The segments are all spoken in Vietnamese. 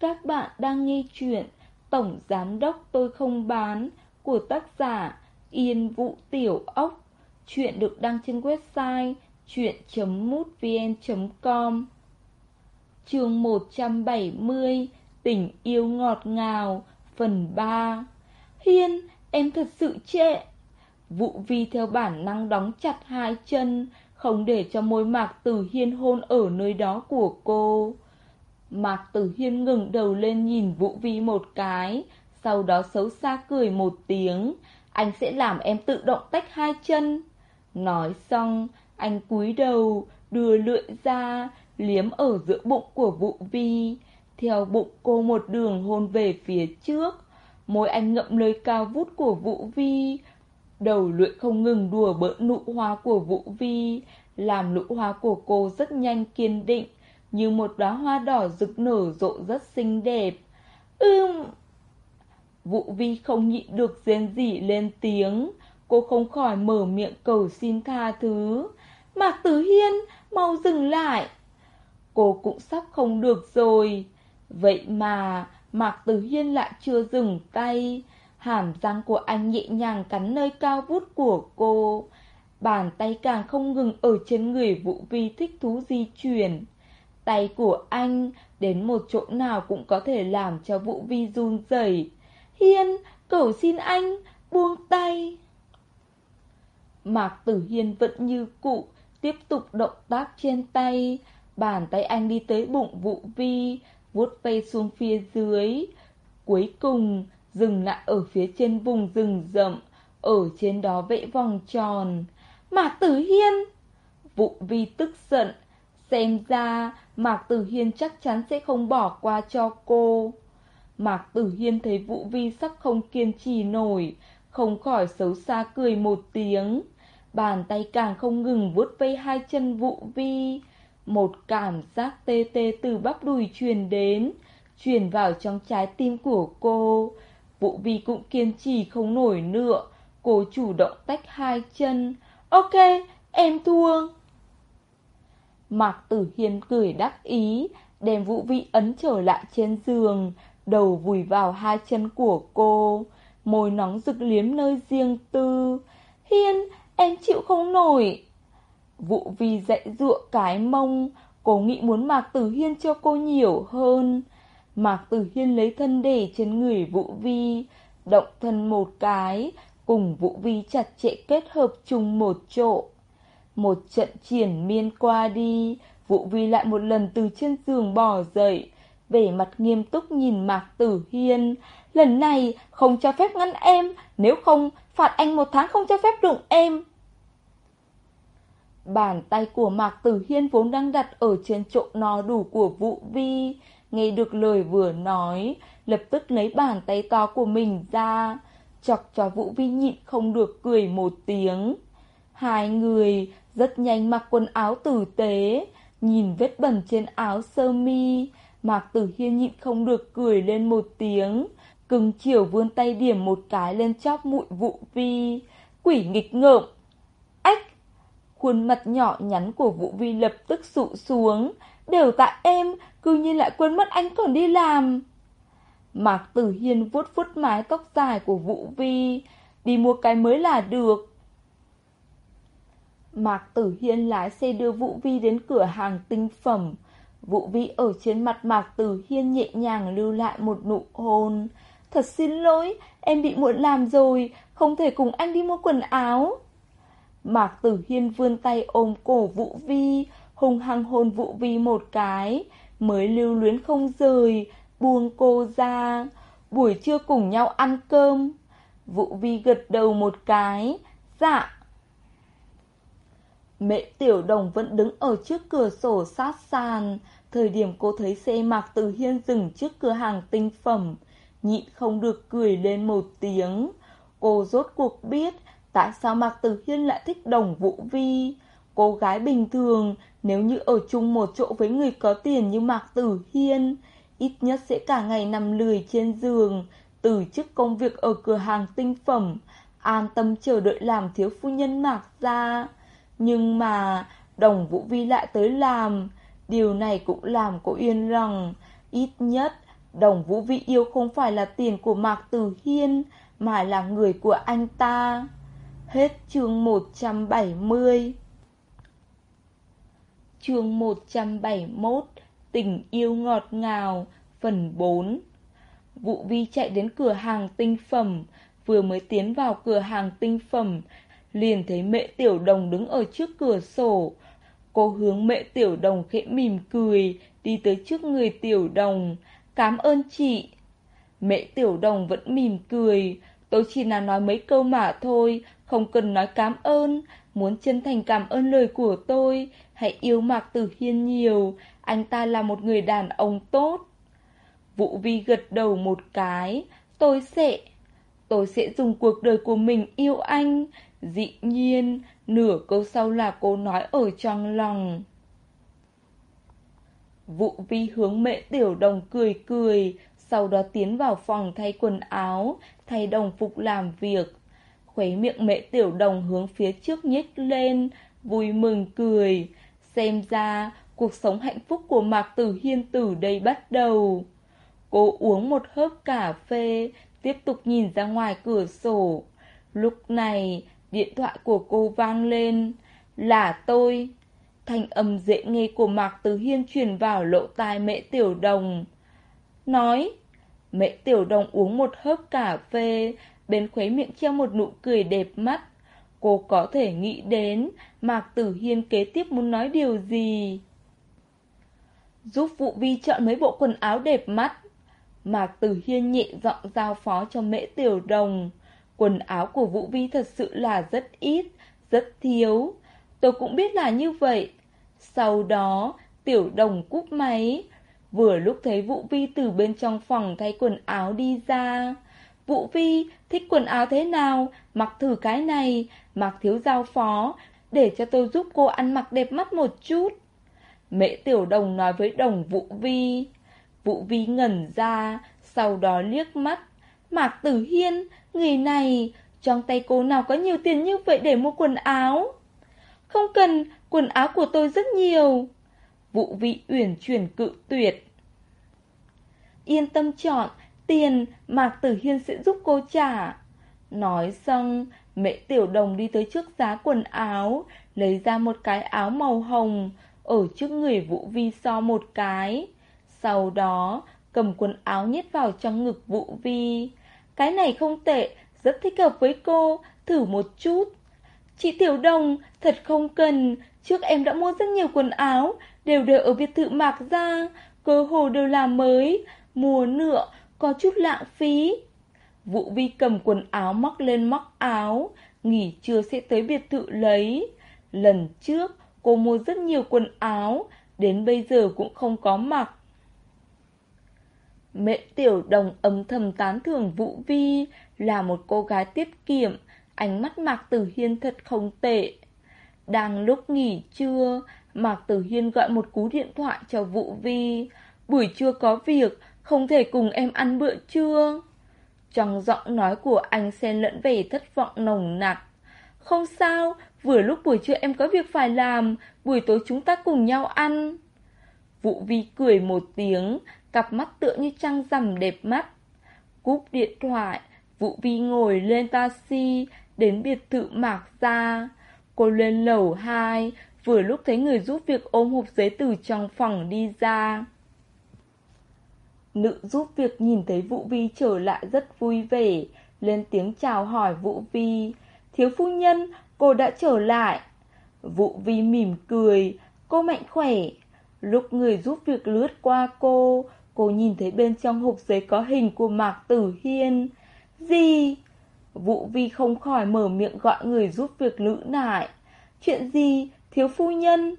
Các bạn đang nghe chuyện Tổng Giám Đốc Tôi Không Bán của tác giả Yên Vũ Tiểu Ốc. Chuyện được đăng trên website chuyện.mútvn.com Chương 170 Tình yêu ngọt ngào Phần 3 Hiên, em thật sự trệ. Vụ vi theo bản năng đóng chặt hai chân, không để cho môi mạc từ hiên hôn ở nơi đó của cô. Mạc Tử Hiên ngừng đầu lên nhìn Vũ Vi một cái, sau đó xấu xa cười một tiếng, anh sẽ làm em tự động tách hai chân. Nói xong, anh cúi đầu, đưa lưỡi ra, liếm ở giữa bụng của Vũ Vi, theo bụng cô một đường hôn về phía trước. Môi anh ngậm lời cao vút của Vũ Vi, đầu lưỡi không ngừng đùa bỡn nụ hoa của Vũ Vi, làm nụ hoa của cô rất nhanh kiên định, như một đóa hoa đỏ rực nở rộ rất xinh đẹp. Ưm! Vũ Vi không nhịn được rên rỉ lên tiếng, cô không khỏi mở miệng cầu xin tha thứ. Mạc Tử Hiên, mau dừng lại. Cô cũng sắp không được rồi. Vậy mà, Mạc Tử Hiên lại chưa dừng tay. Hàm răng của anh nhẹ nhàng cắn nơi cao vút của cô. Bàn tay càng không ngừng ở trên người Vũ Vi thích thú di chuyển. Tay của anh đến một chỗ nào cũng có thể làm cho Vũ Vi run rẩy. Hiên, cầu xin anh, buông tay. Mạc Tử Hiên vẫn như cụ, tiếp tục động tác trên tay. Bàn tay anh đi tới bụng Vũ Vi, vuốt tay xuống phía dưới. Cuối cùng, dừng lại ở phía trên vùng rừng rậm, ở trên đó vẽ vòng tròn. Mạc Tử Hiên! Vũ Vi tức giận, xem ra Mạc Tử Hiên chắc chắn sẽ không bỏ qua cho cô. Mạc Tử Hiên thấy Vũ Vi sắc không kiên trì nổi, không khỏi xấu xa cười một tiếng. Bàn tay càng không ngừng vuốt vây hai chân Vũ Vi. Một cảm giác tê tê từ bắp đùi truyền đến, truyền vào trong trái tim của cô. Vũ Vi cũng kiên trì không nổi nữa, cô chủ động tách hai chân. Ok, em thua. Mạc Tử Hiên cười đắc ý, đem Vũ Vi ấn trở lại trên giường, đầu vùi vào hai chân của cô, môi nóng rực liếm nơi riêng tư. Hiên, em chịu không nổi. Vũ Vi dậy dụa cái mông, cô nghĩ muốn Mạc Tử Hiên cho cô nhiều hơn. Mạc Tử Hiên lấy thân để trên người Vũ Vi, động thân một cái, cùng Vũ Vi chặt chẽ kết hợp chung một chỗ. Một trận triển miên qua đi, Vũ Vi lại một lần từ trên giường bò dậy, vẻ mặt nghiêm túc nhìn Mạc Tử Hiên. Lần này không cho phép ngăn em, nếu không phạt anh một tháng không cho phép đụng em. Bàn tay của Mạc Tử Hiên vốn đang đặt ở trên chỗ no đủ của Vũ Vi, nghe được lời vừa nói, lập tức lấy bàn tay to của mình ra, chọc cho Vũ Vi nhịn không được cười một tiếng. Hai người rất nhanh mặc quần áo tử tế, nhìn vết bẩn trên áo sơ mi, Mạc Tử Hiên nhịn không được cười lên một tiếng, cưng chiều vươn tay điểm một cái lên chóp mũi Vũ Vi, quỷ nghịch ngợm. Ách! Khuôn mặt nhỏ nhắn của Vũ Vi lập tức sụ xuống, đều tại em, cứ nhiên lại quên mất anh còn đi làm. Mạc Tử Hiên vuốt vuốt mái tóc dài của Vũ Vi, đi mua cái mới là được. Mạc Tử Hiên lái xe đưa Vũ Vi đến cửa hàng tinh phẩm. Vũ Vi ở trên mặt Mạc Tử Hiên nhẹ nhàng lưu lại một nụ hôn. Thật xin lỗi, em bị muộn làm rồi, không thể cùng anh đi mua quần áo. Mạc Tử Hiên vươn tay ôm cổ Vũ Vi, hung hăng hôn Vũ Vi một cái, mới lưu luyến không rời, buông cô ra. Buổi trưa cùng nhau ăn cơm. Vũ Vi gật đầu một cái, dạ. Mẹ Tiểu Đồng vẫn đứng ở trước cửa sổ sát sàn. Thời điểm cô thấy xe Mạc Tử Hiên dừng trước cửa hàng tinh phẩm, nhịn không được cười lên một tiếng. Cô rốt cuộc biết tại sao Mạc Tử Hiên lại thích Đồng Vũ Vi. Cô gái bình thường, nếu như ở chung một chỗ với người có tiền như Mạc Tử Hiên, ít nhất sẽ cả ngày nằm lười trên giường, từ chức công việc ở cửa hàng tinh phẩm, an tâm chờ đợi làm thiếu phu nhân Mạc ra. Nhưng mà đồng Vũ Vi lại tới làm, điều này cũng làm cô yên lòng, ít nhất Đồng Vũ Vi yêu không phải là tiền của Mạc Tử Hiên, mà là người của anh ta. Hết chương 170 Chương 171 Tình yêu ngọt ngào Phần 4 vũ vi chạy đến cửa hàng tinh phẩm Vừa mới tiến vào cửa hàng tinh phẩm Liền thấy mẹ tiểu đồng đứng ở trước cửa sổ. Cô hướng mẹ tiểu đồng khẽ mỉm cười, Đi tới trước người tiểu đồng. Cám ơn chị. Mẹ tiểu đồng vẫn mỉm cười. Tôi chỉ là nói mấy câu mà thôi, Không cần nói cảm ơn. Muốn chân thành cảm ơn lời của tôi, Hãy yêu Mạc Tử Hiên nhiều. Anh ta là một người đàn ông tốt. Vũ Vi gật đầu một cái. Tôi sẽ Tôi sẽ dùng cuộc đời của mình yêu anh. Dĩ nhiên, Nửa câu sau là cô nói ở trong lòng. Vụ Vi hướng mẹ tiểu đồng cười cười, Sau đó tiến vào phòng thay quần áo, Thay đồng phục làm việc. Khuấy miệng mẹ tiểu đồng hướng phía trước nhếch lên, Vui mừng cười. Xem ra, cuộc sống hạnh phúc của Mạc Tử Hiên từ đây bắt đầu. Cô uống một hớp cà phê Tiếp tục nhìn ra ngoài cửa sổ. Lúc này, điện thoại của cô vang lên. Là tôi. Thanh âm dễ nghe của Mạc Tử Hiên truyền vào lỗ tai mẹ tiểu đồng. Nói, Mẹ tiểu đồng uống một hớp cà phê, Bên khuấy miệng treo một nụ cười đẹp mắt. Cô có thể nghĩ đến Mạc Tử Hiên kế tiếp muốn nói điều gì? Giúp Vụ Vi chọn mấy bộ quần áo đẹp mắt. Mạc Tử Hiên nhẹ giọng giao phó cho mễ tiểu đồng. Quần áo của Vũ Vi thật sự là rất ít, rất thiếu. Tôi cũng biết là như vậy. Sau đó, tiểu đồng cúp máy. Vừa lúc thấy Vũ Vi từ bên trong phòng thay quần áo đi ra. Vũ Vi thích quần áo thế nào, mặc thử cái này, mặc thiếu giao phó, để cho tôi giúp cô ăn mặc đẹp mắt một chút. Mẹ tiểu đồng nói với đồng Vũ Vi. Vũ Vi ngẩn ra, sau đó liếc mắt. Mạc Tử Hiên, người này, trong tay cô nào có nhiều tiền như vậy để mua quần áo? Không cần, quần áo của tôi rất nhiều. Vũ Vi uyển chuyển cự tuyệt. Yên tâm chọn, Tiền Mạc Tử Hiên sẽ giúp cô trả Nói xong Mẹ Tiểu Đồng đi tới trước giá quần áo Lấy ra một cái áo màu hồng Ở trước người Vũ Vi so một cái sau đó Cầm quần áo nhét vào trong ngực Vũ Vi. Cái này không tệ Rất thích hợp với cô. Thử một chút. Chị Tiểu Đồng Thật không cần. Trước em đã mua rất nhiều quần áo Đều đều ở biệt thự Mạc ra Cơ hồ đều là mới. Mùa nửa có chút lãng phí. Vũ Vi cầm quần áo móc lên móc áo, nghỉ trưa sẽ tới biệt thự lấy. Lần trước, cô mua rất nhiều quần áo, đến bây giờ cũng không có mặc. Mẹ tiểu đồng âm thầm tán thưởng Vũ Vi là một cô gái tiết kiệm, ánh mắt Mạc Tử Hiên thật không tệ. Đang lúc nghỉ trưa, Mạc Tử Hiên gọi một cú điện thoại cho Vũ Vi. Buổi trưa có việc, không thể cùng em ăn bữa trưa. Trong giọng nói của anh xen lẫn vẻ thất vọng nồng nặc. Không sao, vừa lúc buổi trưa em có việc phải làm, buổi tối chúng ta cùng nhau ăn. Vũ Vi cười một tiếng, cặp mắt tựa như trăng rằm đẹp mắt. Cúp điện thoại, Vũ Vi ngồi lên taxi, đến biệt thự Mạc Gia. Cô lên lầu 2, vừa lúc thấy người giúp việc ôm hộp giấy từ trong phòng đi ra. Nữ giúp việc nhìn thấy Vũ Vi trở lại rất vui vẻ, lên tiếng chào hỏi Vũ Vi. Thiếu phu nhân, cô đã trở lại. Vũ Vi mỉm cười, cô mạnh khỏe. Lúc người giúp việc lướt qua cô, cô nhìn thấy bên trong hộp giấy có hình của Mạc Tử Hiên. Gì? Vũ Vi không khỏi mở miệng gọi người giúp việc nữ lại. Chuyện gì, thiếu phu nhân?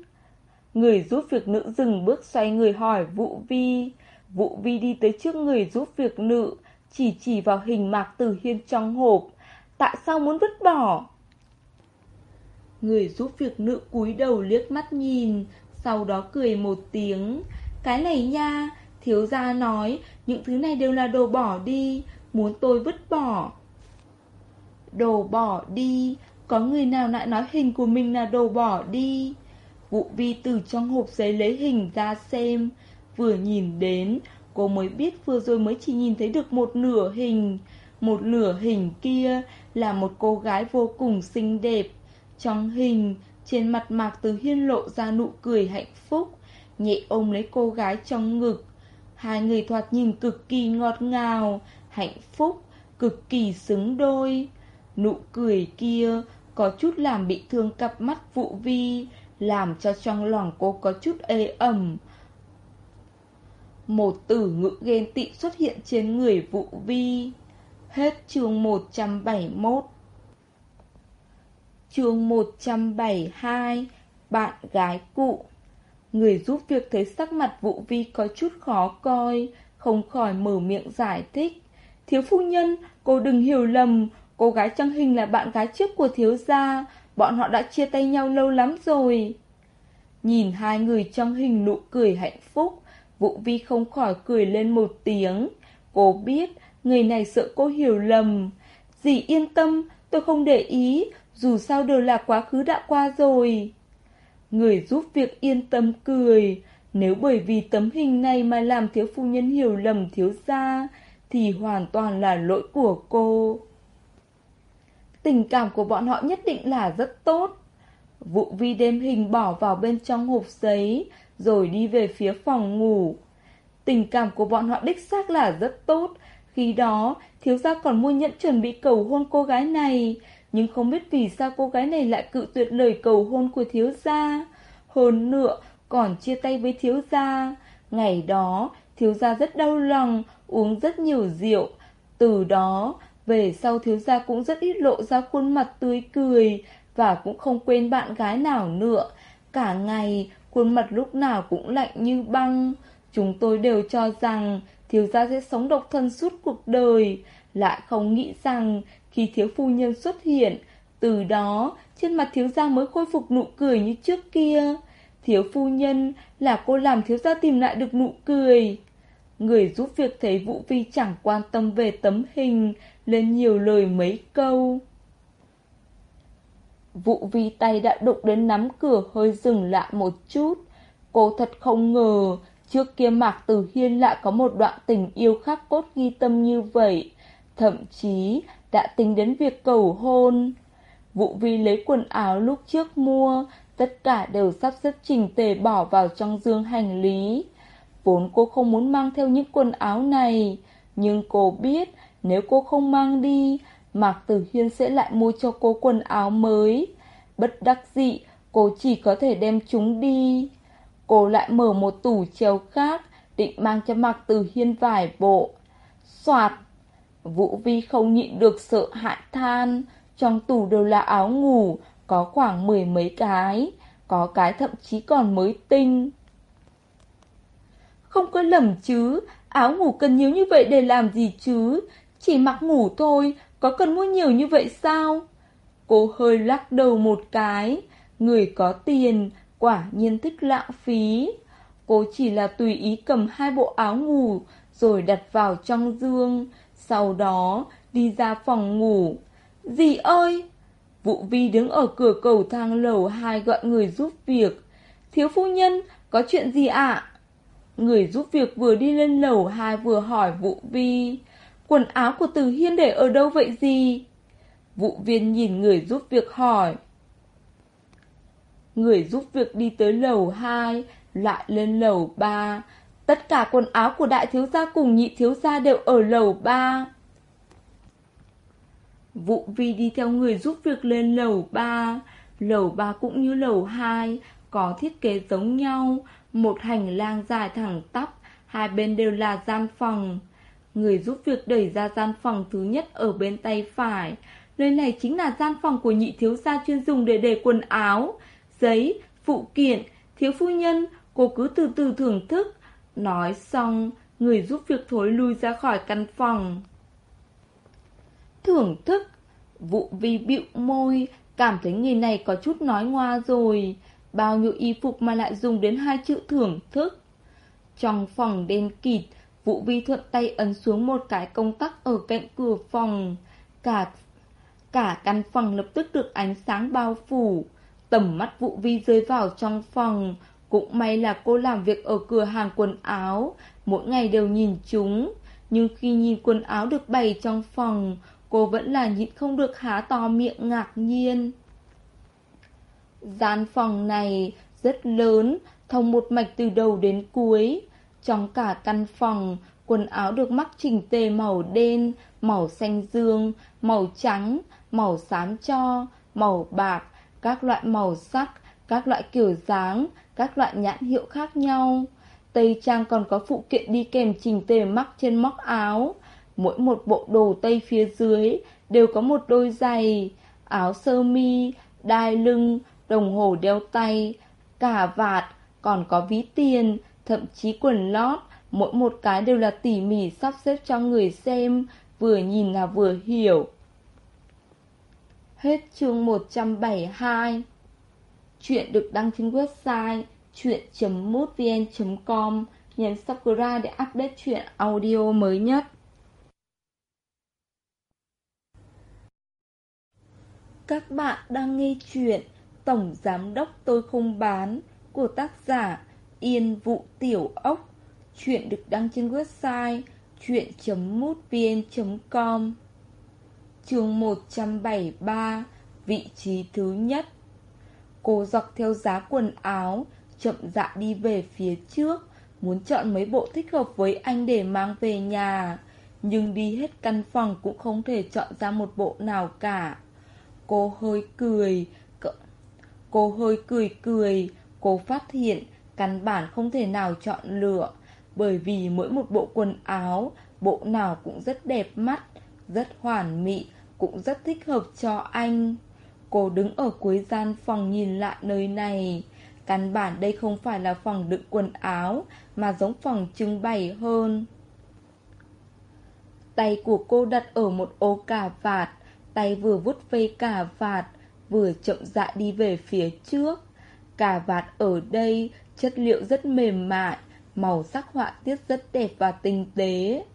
Người giúp việc nữ dừng bước xoay người hỏi Vũ Vi. Vũ Vi đi tới trước người giúp việc nữ, chỉ chỉ vào hình Mạc Tử Hiên trong hộp. Tại sao muốn vứt bỏ? Người giúp việc nữ cúi đầu liếc mắt nhìn, sau đó cười một tiếng. Cái này nha, thiếu gia nói, những thứ này đều là đồ bỏ đi, muốn tôi vứt bỏ. Đồ bỏ đi, có người nào lại nói hình của mình là đồ bỏ đi. vụ Vi từ trong hộp giấy lấy hình ra xem, Vừa nhìn đến, cô mới biết vừa rồi mới chỉ nhìn thấy được một nửa hình. Một nửa hình kia là một cô gái vô cùng xinh đẹp. Trong hình, trên mặt Mạc Từ Hiên lộ ra nụ cười hạnh phúc, nhẹ ôm lấy cô gái trong ngực. Hai người thoạt nhìn cực kỳ ngọt ngào, hạnh phúc, cực kỳ xứng đôi. Nụ cười kia có chút làm bị thương cặp mắt vụ vi, làm cho trong lòng cô có chút ê ẩm. Một từ ngữ ghen tị xuất hiện trên người vụ vi. Hết chương 171 Chương 172 Bạn gái cụ Người giúp việc thấy sắc mặt vụ vi có chút khó coi Không khỏi mở miệng giải thích. Thiếu phu nhân, cô đừng hiểu lầm. Cô gái trăng hình là bạn gái trước của thiếu gia. Bọn họ đã chia tay nhau lâu lắm rồi. Nhìn hai người trong hình nụ cười hạnh phúc Vũ Vi không khỏi cười lên một tiếng. Cô biết người này sợ cô hiểu lầm. Dì yên tâm Tôi không để ý Dù sao đều là quá khứ đã qua rồi. Người giúp việc yên tâm cười. Nếu bởi vì tấm hình này mà làm thiếu phu nhân hiểu lầm thiếu gia, Thì hoàn toàn là lỗi của cô. Tình cảm của bọn họ nhất định là rất tốt. Vụ vi đem hình bỏ vào bên trong hộp giấy, Rồi đi về phía phòng ngủ. Tình cảm của bọn họ đích xác là rất tốt. Khi đó, thiếu gia còn mua nhẫn chuẩn bị cầu hôn cô gái này. Nhưng không biết vì sao cô gái này lại cự tuyệt lời cầu hôn của thiếu gia. Hồn nữa, còn chia tay với thiếu gia. Ngày đó, thiếu gia rất đau lòng, Uống rất nhiều rượu. Từ đó, về sau thiếu gia cũng rất ít lộ ra khuôn mặt tươi cười Và cũng không quên bạn gái nào nữa. Cả ngày, khuôn mặt lúc nào cũng lạnh như băng. Chúng tôi đều cho rằng thiếu gia sẽ sống độc thân suốt cuộc đời. Lại không nghĩ rằng khi thiếu phu nhân xuất hiện Từ đó trên mặt thiếu gia mới khôi phục nụ cười như trước kia Thiếu phu nhân là cô làm thiếu gia tìm lại được nụ cười Người giúp việc thấy Vũ Vi chẳng quan tâm về tấm hình lên nhiều lời mấy câu. Vụ vi tay đã đụng đến nắm cửa hơi dừng lại một chút. Cô thật không ngờ, trước kia Mạc Tử Hiên lại có một đoạn tình yêu khắc cốt ghi tâm như vậy. Thậm chí đã tính đến việc cầu hôn. Vụ vi lấy quần áo lúc trước mua, tất cả đều sắp xếp chỉnh tề bỏ vào trong dương hành lý. Vốn cô không muốn mang theo những quần áo này, nhưng cô biết nếu cô không mang đi, Mạc Tử Hiên sẽ lại mua cho cô quần áo mới. Bất đắc dĩ, cô chỉ có thể đem chúng đi. Cô lại mở một tủ treo khác, định mang cho Mạc Tử Hiên vài bộ. Soạt! Vũ Vi không nhịn được sợ hãi than. Trong tủ đều là áo ngủ, có khoảng mười mấy cái. Có cái thậm chí còn mới tinh. Không có lầm chứ, áo ngủ cần nhiều như vậy để làm gì chứ? Chỉ mặc ngủ thôi, có cần mua nhiều như vậy sao? Cô hơi lắc đầu một cái, người có tiền, quả nhiên thích lãng phí. Cô chỉ là tùy ý cầm hai bộ áo ngủ, rồi đặt vào trong dương, sau đó đi ra phòng ngủ. Dì ơi! Vụ vi đứng ở cửa cầu thang lầu hai gọi người giúp việc. Thiếu phu nhân, có chuyện gì ạ? Người giúp việc vừa đi lên lầu hai vừa hỏi vụ vi. Quần áo của Từ Hiên để ở đâu vậy gì? Vụ viên nhìn người giúp việc hỏi. Người giúp việc đi tới lầu 2, lại lên lầu 3. Tất cả quần áo của đại thiếu gia cùng nhị thiếu gia đều ở lầu 3. Vụ vi đi theo người giúp việc lên lầu 3. Lầu 3 cũng như lầu 2, có thiết kế giống nhau. Một hành lang dài thẳng tắp, hai bên đều là gian phòng. Người giúp việc đẩy ra gian phòng thứ nhất ở bên tay phải. Nơi này chính là gian phòng của nhị thiếu gia chuyên dùng để để quần áo, giấy, phụ kiện. Thiếu phu nhân, cô cứ từ từ thưởng thức. Nói xong, người giúp việc thối lui ra khỏi căn phòng. Thưởng thức, vụ vi bịu môi, cảm thấy người này có chút nói ngoa rồi. Bao nhiêu y phục mà lại dùng đến hai chữ thưởng thức. Trong phòng đen kịt, Vũ Vi thuận tay ấn xuống một cái công tắc ở cạnh cửa phòng. Cả cả căn phòng lập tức được ánh sáng bao phủ. Tầm mắt Vũ Vi rơi vào trong phòng, cũng may là cô làm việc ở cửa hàng quần áo, mỗi ngày đều nhìn chúng. Nhưng khi nhìn quần áo được bày trong phòng, cô vẫn là nhịn không được há to miệng ngạc nhiên. Gian phòng này rất lớn, thông một mạch từ đầu đến cuối. Trong cả căn phòng, quần áo được mắc chỉnh tề màu đen, màu xanh dương, màu trắng, màu xám cho, màu bạc, các loại màu sắc, các loại kiểu dáng, các loại nhãn hiệu khác nhau. Tây trang còn có phụ kiện đi kèm chỉnh tề mắc trên móc áo. Mỗi một bộ đồ tây phía dưới đều có một đôi giày, áo sơ mi, đai lưng, đồng hồ đeo tay, cả vạt, còn có ví tiền, thậm chí quần lót, mỗi một cái đều là tỉ mỉ sắp xếp cho người xem, vừa nhìn là vừa hiểu. Hết chương 172 Chuyện được đăng trên website chuyện.mútvn.com Nhấn subscribe để update chuyện audio mới nhất. Các bạn đang nghe chuyện Tổng Giám Đốc Tôi Không Bán của tác giả Yên Vụ Tiểu Ốc. Chuyện được đăng trên website chuyện.mútvn.com Chương 173 Vị trí thứ nhất Cô dọc theo giá quần áo, Chậm dạ đi về phía trước, Muốn chọn mấy bộ thích hợp với anh để mang về nhà. Nhưng đi hết căn phòng cũng không thể chọn ra một bộ nào cả. Cô hơi cười Cô hơi cười cười. Cô phát hiện Căn bản không thể nào chọn lựa, Bởi vì mỗi một bộ quần áo, Bộ nào cũng rất đẹp mắt, Rất hoàn mỹ, Cũng rất thích hợp cho anh. Cô đứng ở cuối gian phòng nhìn lại nơi này. Căn bản đây không phải là phòng đựng quần áo, Mà giống phòng trưng bày hơn. Tay của cô đặt ở một ô cà vạt, Tay vừa vút vây cà vạt, Vừa chậm rãi đi về phía trước. Cà vạt ở đây, Chất liệu rất mềm mại, Màu sắc họa tiết rất đẹp và tinh tế.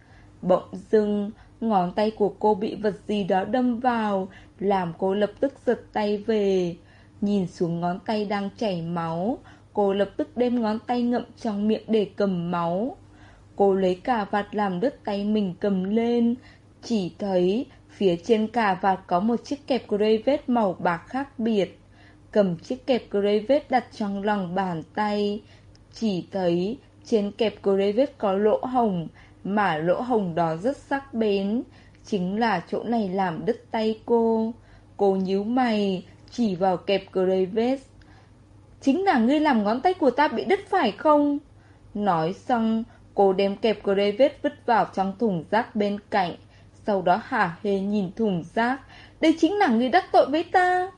Bỗng dưng Ngón tay của cô bị vật gì đó đâm vào, Làm cô lập tức giật tay về. Nhìn xuống ngón tay đang chảy máu, Cô lập tức đem ngón tay ngậm trong miệng để cầm máu. Cô lấy cà vạt làm đứt tay mình cầm lên, Chỉ thấy phía trên cà vạt có một chiếc kẹp vết màu bạc khác biệt. Cầm chiếc kẹp vết đặt trong lòng bàn tay, Chỉ thấy trên kẹp vết có lỗ hồng mà lỗ hồng đó rất sắc bén Chính là chỗ này làm đứt tay cô Cô nhíu mày chỉ vào kẹp Graves. Chính là ngươi làm ngón tay của ta bị đứt phải không? Nói xong, cô đem kẹp Graves vứt vào trong thùng rác bên cạnh. Sau đó hả hê nhìn thùng rác. Đây chính là ngươi đắc tội với ta.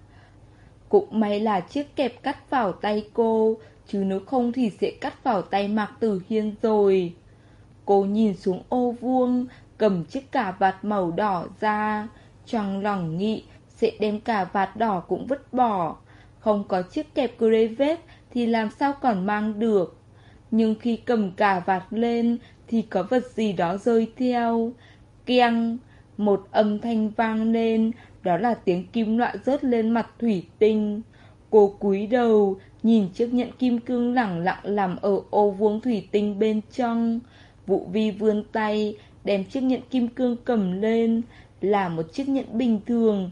Cũng may là chiếc kẹp cắt vào tay cô, chứ nếu không thì sẽ cắt vào tay Mạc Tử Hiên rồi. Cô nhìn xuống ô vuông, cầm chiếc cà vạt màu đỏ ra, trong lòng nghĩ sẽ đem cà vạt đỏ cũng vứt bỏ. Không có chiếc kẹp vết thì làm sao còn mang được. Nhưng khi cầm cà vạt lên thì có vật gì đó rơi theo. Keng, một âm thanh vang lên, đó là tiếng kim loại rớt lên mặt thủy tinh. Cô cúi đầu, nhìn chiếc nhẫn kim cương lẳng lặng nằm ở ô vuông thủy tinh bên trong. Vụ vi vươn tay, đem chiếc nhẫn kim cương cầm lên, là một chiếc nhẫn bình thường,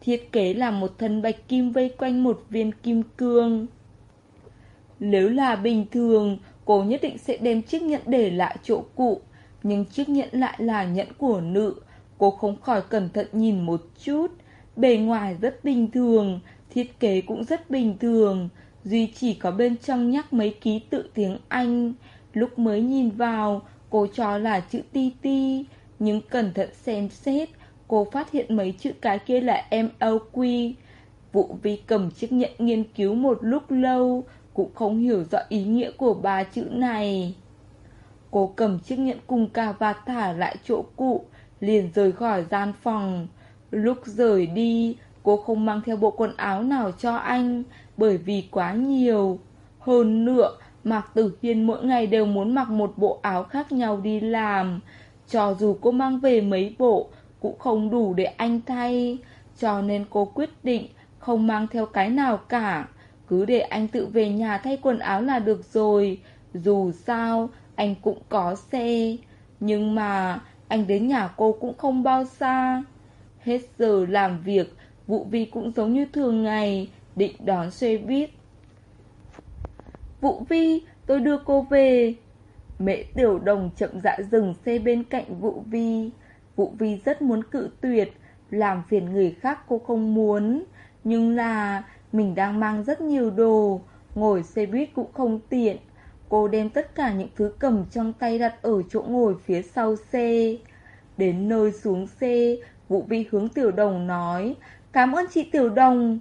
thiết kế là một thân bạch kim vây quanh một viên kim cương. Nếu là bình thường, cô nhất định sẽ đem chiếc nhẫn để lại chỗ cũ nhưng chiếc nhẫn lại là nhẫn của nữ. Cô không khỏi cẩn thận nhìn một chút, bề ngoài rất bình thường, thiết kế cũng rất bình thường, duy chỉ có bên trong nhắc mấy ký tự tiếng Anh. Lúc mới nhìn vào, cô cho là chữ ti ti, nhưng cẩn thận xem xét, Cô phát hiện mấy chữ cái kia là MLQ. Vụ vi cầm chiếc nhẫn nghiên cứu một lúc lâu, cũng không hiểu rõ ý nghĩa của ba chữ này. Cô cầm chiếc nhẫn cùng cà vạt thả lại chỗ cụ, liền rời khỏi gian phòng. Lúc rời đi, cô không mang theo bộ quần áo nào cho anh, bởi vì quá nhiều. Hơn nữa, Mạc Tử Hiên mỗi ngày đều muốn mặc một bộ áo khác nhau đi làm. Cho dù cô mang về mấy bộ, cũng không đủ để anh thay, cho nên cô quyết định không mang theo cái nào cả. Cứ để anh tự về nhà thay quần áo là được rồi. Dù sao anh cũng có xe. Nhưng mà anh đến nhà cô cũng không bao xa. Hết giờ làm việc Vụ vi cũng giống như thường ngày Định đón xe buýt. Vụ vi, tôi đưa cô về. Mẹ tiểu đồng chậm rãi dừng xe bên cạnh vụ vi. Vụ vi rất muốn cự tuyệt, Làm phiền người khác cô không muốn. Nhưng là mình đang mang rất nhiều đồ, Ngồi xe buýt cũng không tiện. Cô đem tất cả những thứ cầm trong tay đặt ở chỗ ngồi phía sau xe. Đến nơi xuống xe, Vũ Vi hướng Tiểu Đồng nói, Cảm ơn chị Tiểu Đồng.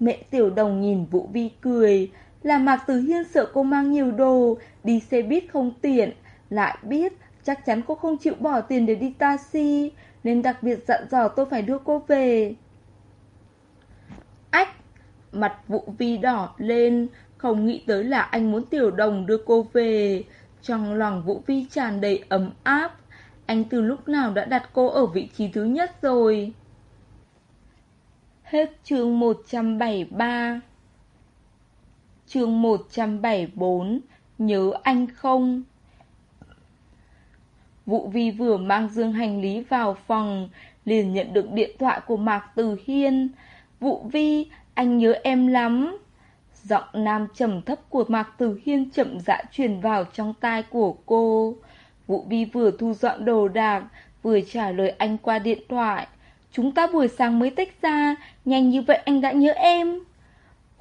Mẹ Tiểu Đồng nhìn Vũ Vi cười là Mạc Tử Hiên sợ cô mang nhiều đồ, Đi xe buýt không tiện. Lại biết chắc chắn cô không chịu bỏ tiền để đi taxi, Nên đặc biệt dặn dò tôi phải đưa cô về. Ách, Mặt Vũ Vi đỏ lên, Không nghĩ tới là anh muốn Tiểu Đồng đưa cô về. Trong lòng Vũ Vi tràn đầy ấm áp, Anh từ lúc nào đã đặt cô ở vị trí thứ nhất rồi? Hết chương 173 Chương 174 Nhớ anh không? Vụ vi vừa mang dương hành lý vào phòng liền nhận được điện thoại của Mạc Từ Hiên. Vụ vi, anh nhớ em lắm. Giọng nam trầm thấp của Mạc Từ Hiên chậm rãi truyền vào trong tai của cô. Vụ vi vừa thu dọn đồ đạc Vừa trả lời anh qua điện thoại. Chúng ta buổi sáng mới tách ra Nhanh như vậy anh đã nhớ em.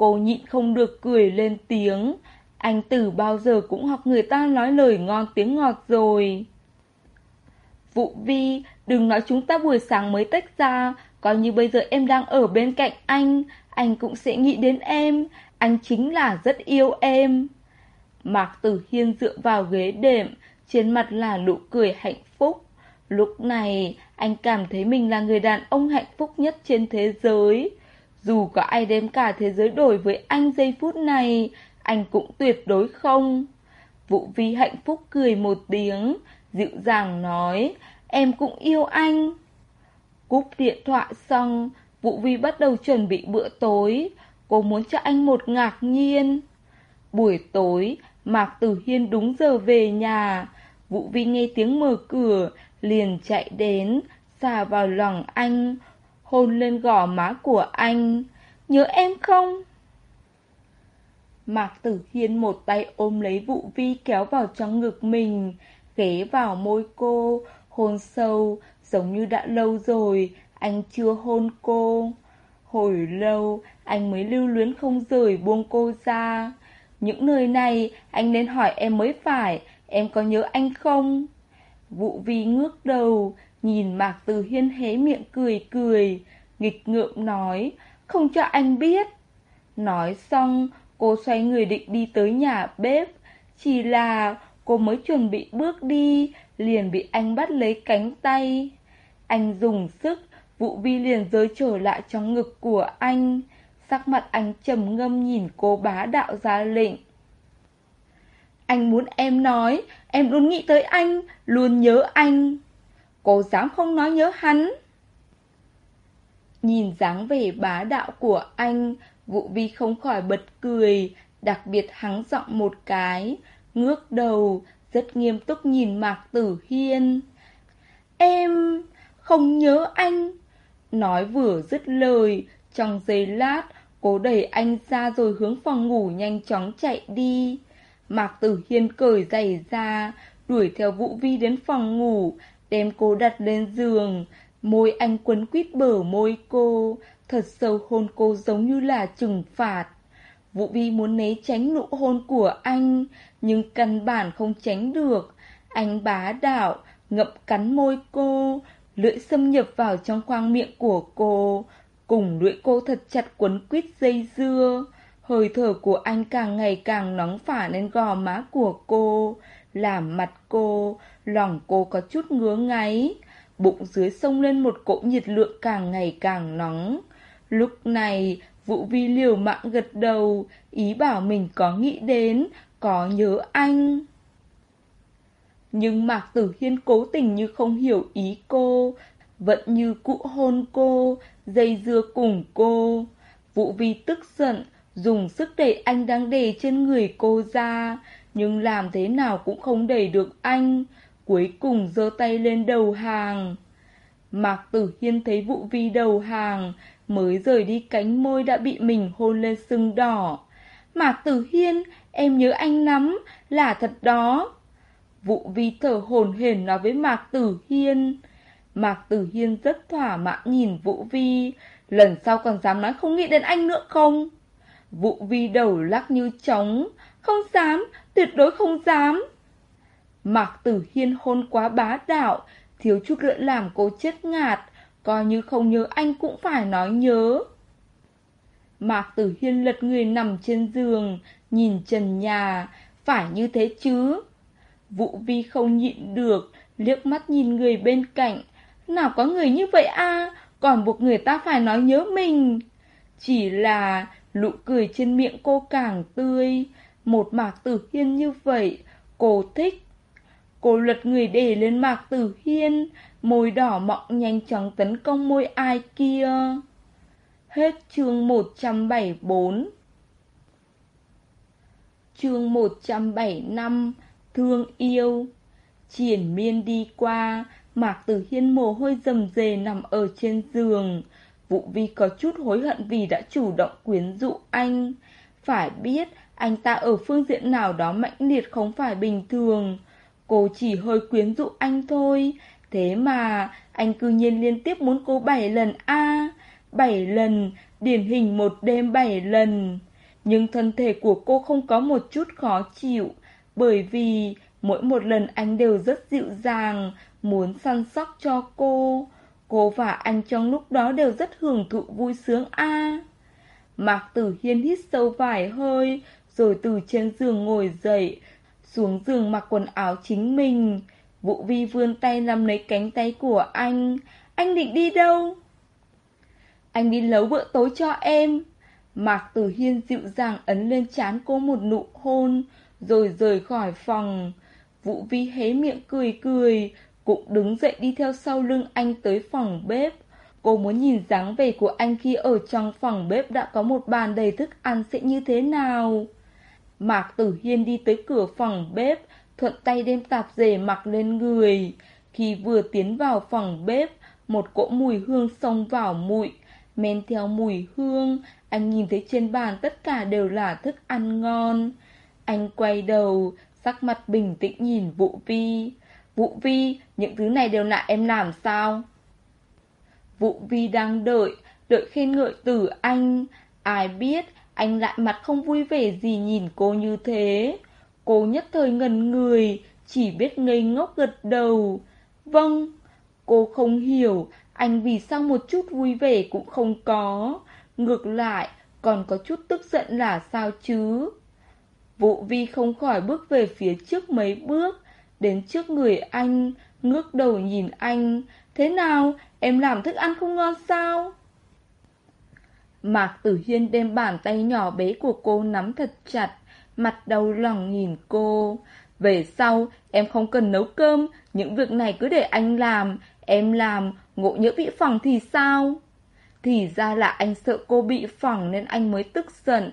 Cô nhịn không được cười lên tiếng. Anh từ bao giờ cũng học người ta nói lời ngon tiếng ngọt rồi. Vụ vi Đừng nói chúng ta buổi sáng mới tách ra. Coi như bây giờ em đang ở bên cạnh anh Anh cũng sẽ nghĩ đến em. Anh chính là rất yêu em. Mạc Tử Hiên dựa vào ghế đệm Trên mặt là nụ cười hạnh phúc. Lúc này, anh cảm thấy mình là người đàn ông hạnh phúc nhất trên thế giới. Dù có ai đem cả thế giới đổi với anh giây phút này, anh cũng tuyệt đối không. Vũ Vi hạnh phúc cười một tiếng, dịu dàng nói, em cũng yêu anh. Cúp điện thoại xong, Vũ Vi bắt đầu chuẩn bị bữa tối, cô muốn cho anh một ngạc nhiên. Buổi tối, Mạc Tử Hiên đúng giờ về nhà, Vũ Vi nghe tiếng mở cửa, liền chạy đến, xà vào lòng anh, hôn lên gò má của anh. Nhớ em không? Mạc Tử Hiên một tay ôm lấy Vũ Vi kéo vào trong ngực mình, ghé vào môi cô, hôn sâu, giống như đã lâu rồi, anh chưa hôn cô. Hồi lâu, anh mới lưu luyến không rời buông cô ra. Những nơi này, anh nên hỏi em mới phải, em có nhớ anh không? vũ vi ngước đầu, nhìn Mạc Từ Hiên hé miệng cười cười, nghịch ngợm nói, không cho anh biết. Nói xong, cô xoay người định đi tới nhà bếp, chỉ là cô mới chuẩn bị bước đi, liền bị anh bắt lấy cánh tay. Anh dùng sức, vụ vi liền rơi trở lại trong ngực của anh. Sắc mặt anh trầm ngâm nhìn cô bá đạo ra lệnh. Anh muốn em nói, em luôn nghĩ tới anh, luôn nhớ anh. Cô dám không nói nhớ hắn. Nhìn dáng vẻ bá đạo của anh, vũ vi không khỏi bật cười, đặc biệt hắng giọng một cái, ngước đầu, rất nghiêm túc nhìn Mạc Tử Hiên. Em không nhớ anh. Nói vừa dứt lời, trong giây lát, cố đẩy anh ra rồi hướng phòng ngủ nhanh chóng chạy đi. Mạc Tử Hiên cởi giày ra, đuổi theo Vũ Vi đến phòng ngủ, đem cô đặt lên giường. Môi anh quấn quýt bờ môi cô, thật sâu hôn cô giống như là trừng phạt. Vũ Vi muốn né tránh nụ hôn của anh, nhưng căn bản không tránh được. Anh bá đạo, ngậm cắn môi cô, lưỡi xâm nhập vào trong khoang miệng của cô, cùng lưỡi cô thật chặt quấn quýt dây dưa. Hơi thở của anh càng ngày càng nóng phả lên gò má của cô, làm mặt cô, lòng cô có chút ngứa ngáy. Bụng dưới sông lên một cỗ nhiệt lượng càng ngày càng nóng. Lúc này, Vũ Vi liều mạng gật đầu, ý bảo mình có nghĩ đến, có nhớ anh. Nhưng Mạc Tử Hiên cố tình như không hiểu ý cô, vẫn như cụ hôn cô, dây dưa cùng cô. Vũ Vi tức giận, dùng sức đẩy anh đang đè trên người cô ra, nhưng làm thế nào cũng không đẩy được anh, cuối cùng giơ tay lên đầu hàng. Mạc Tử Hiên thấy Vũ Vi đầu hàng, mới rời đi cánh môi đã bị mình hôn lên sưng đỏ. Mạc Tử Hiên, em nhớ anh lắm, là thật đó. Vũ Vi thở hồn hển nói với Mạc Tử Hiên. Mạc Tử Hiên rất thỏa mãn nhìn Vũ Vi, lần sau còn dám nói không nghĩ đến anh nữa không? Vũ Vi đầu lắc như trống, không dám, tuyệt đối không dám. Mạc Tử Hiên hôn quá bá đạo, thiếu chút nữa làm cô chết ngạt, coi như không nhớ anh cũng phải nói nhớ. Mạc Tử Hiên lật người nằm trên giường, nhìn trần nhà, phải như thế chứ? Vũ Vi không nhịn được, liếc mắt nhìn người bên cạnh. Nào có người như vậy a còn buộc người ta phải nói nhớ mình. Chỉ là nụ cười trên miệng cô càng tươi, một Mạc Tử Hiên như vậy, cô thích. Cô lật người để lên Mạc Tử Hiên, môi đỏ mọng nhanh chóng tấn công môi ai kia. Hết chương 174 Chương 175 Thương yêu Triển miên đi qua, Mạc Tử Hiên mồ hôi rầm rề nằm ở trên giường. Vụ vi có chút hối hận vì đã chủ động quyến dụ anh. Phải biết, anh ta ở phương diện nào đó mãnh liệt không phải bình thường. Cô chỉ hơi quyến rũ anh thôi. Thế mà, anh cư nhiên liên tiếp muốn cô bảy lần a bảy lần, điển hình một đêm bảy lần. Nhưng thân thể của cô không có một chút khó chịu, bởi vì mỗi một lần anh đều rất dịu dàng, muốn săn sóc cho cô. Cô và anh trong lúc đó đều rất hưởng thụ vui sướng a. Mạc Tử Hiên hít sâu vài hơi, rồi từ trên giường ngồi dậy, xuống giường mặc quần áo chính mình. Vũ Vi vươn tay nắm lấy cánh tay của anh. Anh định đi đâu? Anh đi nấu bữa tối cho em. Mạc Tử Hiên dịu dàng ấn lên trán cô một nụ hôn, rồi rời khỏi phòng. Vũ Vi hé miệng cười cười, cũng đứng dậy đi theo sau lưng anh tới phòng bếp. Cô muốn nhìn dáng vẻ của anh khi ở trong phòng bếp đã có một bàn đầy thức ăn sẽ như thế nào. Mạc Tử Hiên đi tới cửa phòng bếp, thuận tay đem tạp dề mặc lên người. Khi vừa tiến vào phòng bếp, một cỗ mùi hương xông vào mũi. Men theo mùi hương, anh nhìn thấy trên bàn tất cả đều là thức ăn ngon. Anh quay đầu, sắc mặt bình tĩnh nhìn Vũ Vi. Vũ Vi, những thứ này đều là em làm sao? Vũ Vi đang đợi, đợi khen ngợi từ anh. Ai biết, anh lại mặt không vui vẻ gì nhìn cô như thế. Cô nhất thời ngần người, chỉ biết ngây ngốc gật đầu. Vâng, cô không hiểu anh vì sao một chút vui vẻ cũng không có. Ngược lại, còn có chút tức giận là sao chứ? Vũ Vi không khỏi bước về phía trước mấy bước, đến trước người anh, ngước đầu nhìn anh. Thế nào, em làm thức ăn không ngon sao? Mạc Tử Hiên đem bàn tay nhỏ bé của cô nắm thật chặt, mặt đau lòng nhìn cô. Về sau, em không cần nấu cơm, những việc này cứ để anh làm, em làm, ngộ nhỡ bị phỏng thì sao? Thì ra là anh sợ cô bị phỏng nên anh mới tức giận.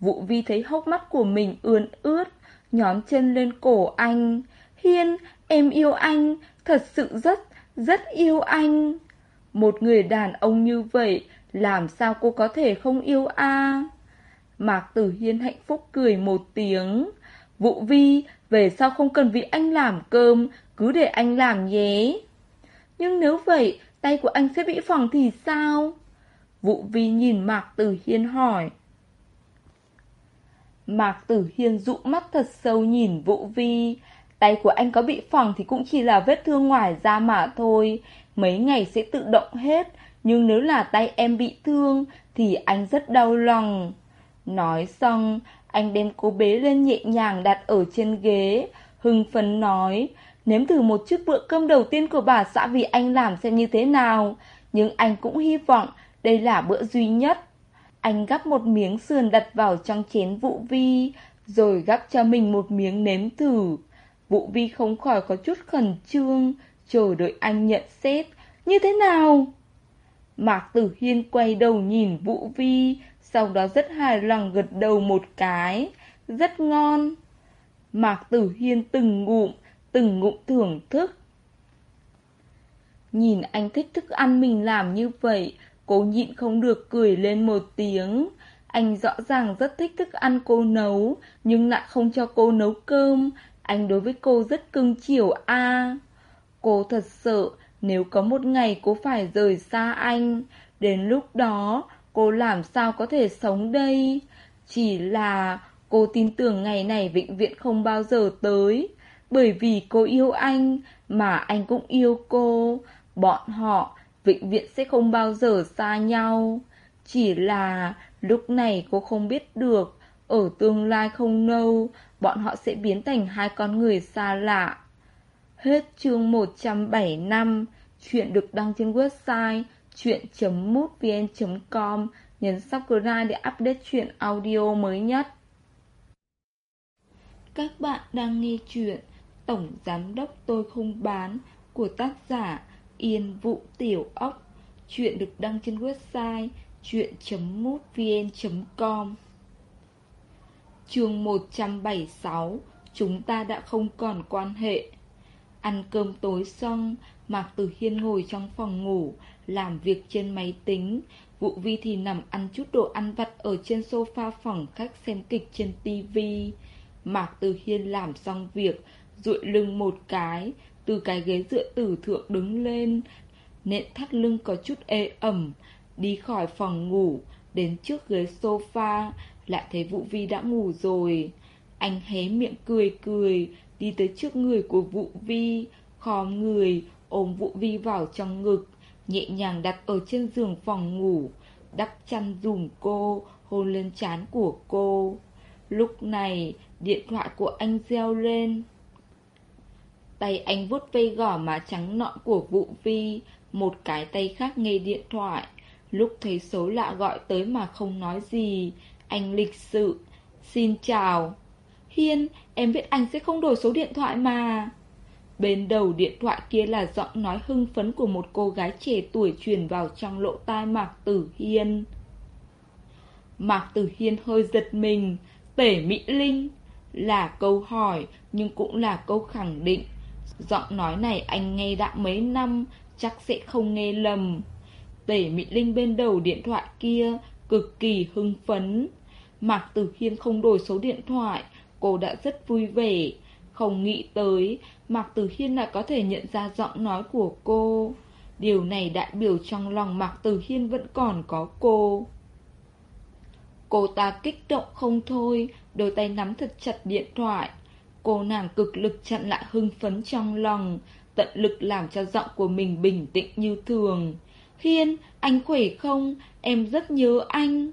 Vũ Vi thấy hốc mắt của mình ươn ướt, nhóm chân lên cổ anh. Hiên, em yêu anh, thật sự rất, rất yêu anh. Một người đàn ông như vậy, làm sao cô có thể không yêu a? Mạc Tử Hiên hạnh phúc cười một tiếng. Vũ Vi, về sau không cần vì anh làm cơm, cứ để anh làm nhé. Nhưng nếu vậy, tay của anh sẽ bị phỏng thì sao? Vũ Vi nhìn Mạc Tử Hiên hỏi. Mạc Tử Hiên dụ mắt thật sâu nhìn Vũ Vi. Tay của anh có bị phỏng thì cũng chỉ là vết thương ngoài da mà thôi. Mấy ngày sẽ tự động hết. Nhưng nếu là tay em bị thương thì anh rất đau lòng. Nói xong, anh đem cô bế lên nhẹ nhàng đặt ở trên ghế. Hưng phấn nói, nếm thử một chiếc bữa cơm đầu tiên của bà xã vì anh làm xem như thế nào. Nhưng anh cũng hy vọng đây là bữa duy nhất. Anh gắp một miếng sườn đặt vào trong chén Vũ Vi, rồi gắp cho mình một miếng nếm thử. Vũ Vi không khỏi có chút khẩn trương, chờ đợi anh nhận xét. Như thế nào? Mạc Tử Hiên quay đầu nhìn Vũ Vi, sau đó rất hài lòng gật đầu một cái. Rất ngon. Mạc Tử Hiên từng ngụm, từng ngụm thưởng thức. Nhìn anh thích thức ăn mình làm như vậy, cô nhịn không được cười lên một tiếng. Anh rõ ràng rất thích thức ăn cô nấu, nhưng lại không cho cô nấu cơm. Anh đối với cô rất cưng chiều a. Cô thật sợ nếu có một ngày cô phải rời xa anh. Đến lúc đó, cô làm sao có thể sống đây? Chỉ là cô tin tưởng ngày này vĩnh viễn không bao giờ tới. Bởi vì cô yêu anh, mà anh cũng yêu cô. Bọn họ vĩnh viễn sẽ không bao giờ xa nhau. Chỉ là lúc này cô không biết được, ở tương lai không lâu, bọn họ sẽ biến thành hai con người xa lạ. Hết chương 175, chuyện được đăng trên website chuyện.mútvn.com, nhấn subscribe để update chuyện audio mới nhất. Các bạn đang nghe chuyện Tổng Giám Đốc Tôi Không Bán của tác giả Yên Vũ Tiểu Ốc. Chuyện được đăng trên website chuyện.mútvn.com Chương 176 Chúng ta đã không còn quan hệ Ăn cơm tối xong, Mạc Tử Hiên ngồi trong phòng ngủ, Làm việc trên máy tính. Vụ vi thì nằm ăn chút đồ ăn vặt Ở trên sofa phòng khách xem kịch trên tivi Mạc Tử Hiên làm xong việc, duỗi lưng một cái, Từ cái ghế dựa tử thượng đứng lên. Nện thắt lưng có chút ê ẩm, Đi khỏi phòng ngủ, Đến trước ghế sofa, Lại thấy Vũ Vi đã ngủ rồi. Anh hé miệng cười cười Đi tới trước người của Vũ Vi, Khom người, Ôm Vũ Vi vào trong ngực, Nhẹ nhàng đặt ở trên giường phòng ngủ, Đắp chăn dùm cô, Hôn lên trán của cô. Lúc này, Điện thoại của anh reo lên. Tay anh vuốt vây gỏ má trắng nọ của Vũ Vi, Một cái tay khác nghe điện thoại. Lúc thấy số lạ gọi tới mà không nói gì, Anh lịch sự, Xin chào. Hiên, em biết anh sẽ không đổi số điện thoại mà Bên đầu điện thoại kia là giọng nói hưng phấn của một cô gái trẻ tuổi truyền vào trong lỗ tai Mạc Tử Hiên. Mạc Tử Hiên hơi giật mình, tể Mỹ Linh là câu hỏi nhưng cũng là câu khẳng định. Giọng nói này anh nghe đã mấy năm, chắc sẽ không nghe lầm. Tể Mỹ Linh bên đầu điện thoại kia cực kỳ hưng phấn. Mạc Tử Hiên không đổi số điện thoại, cô đã rất vui vẻ. Không nghĩ tới, Mạc Tử Hiên lại có thể nhận ra giọng nói của cô. Điều này đại biểu trong lòng Mạc Tử Hiên vẫn còn có cô. Cô ta kích động không thôi, đôi tay nắm thật chặt điện thoại. Cô nàng cực lực chặn lại hưng phấn trong lòng, tận lực làm cho giọng của mình bình tĩnh như thường. Hiên, anh khỏe không? Em rất nhớ anh.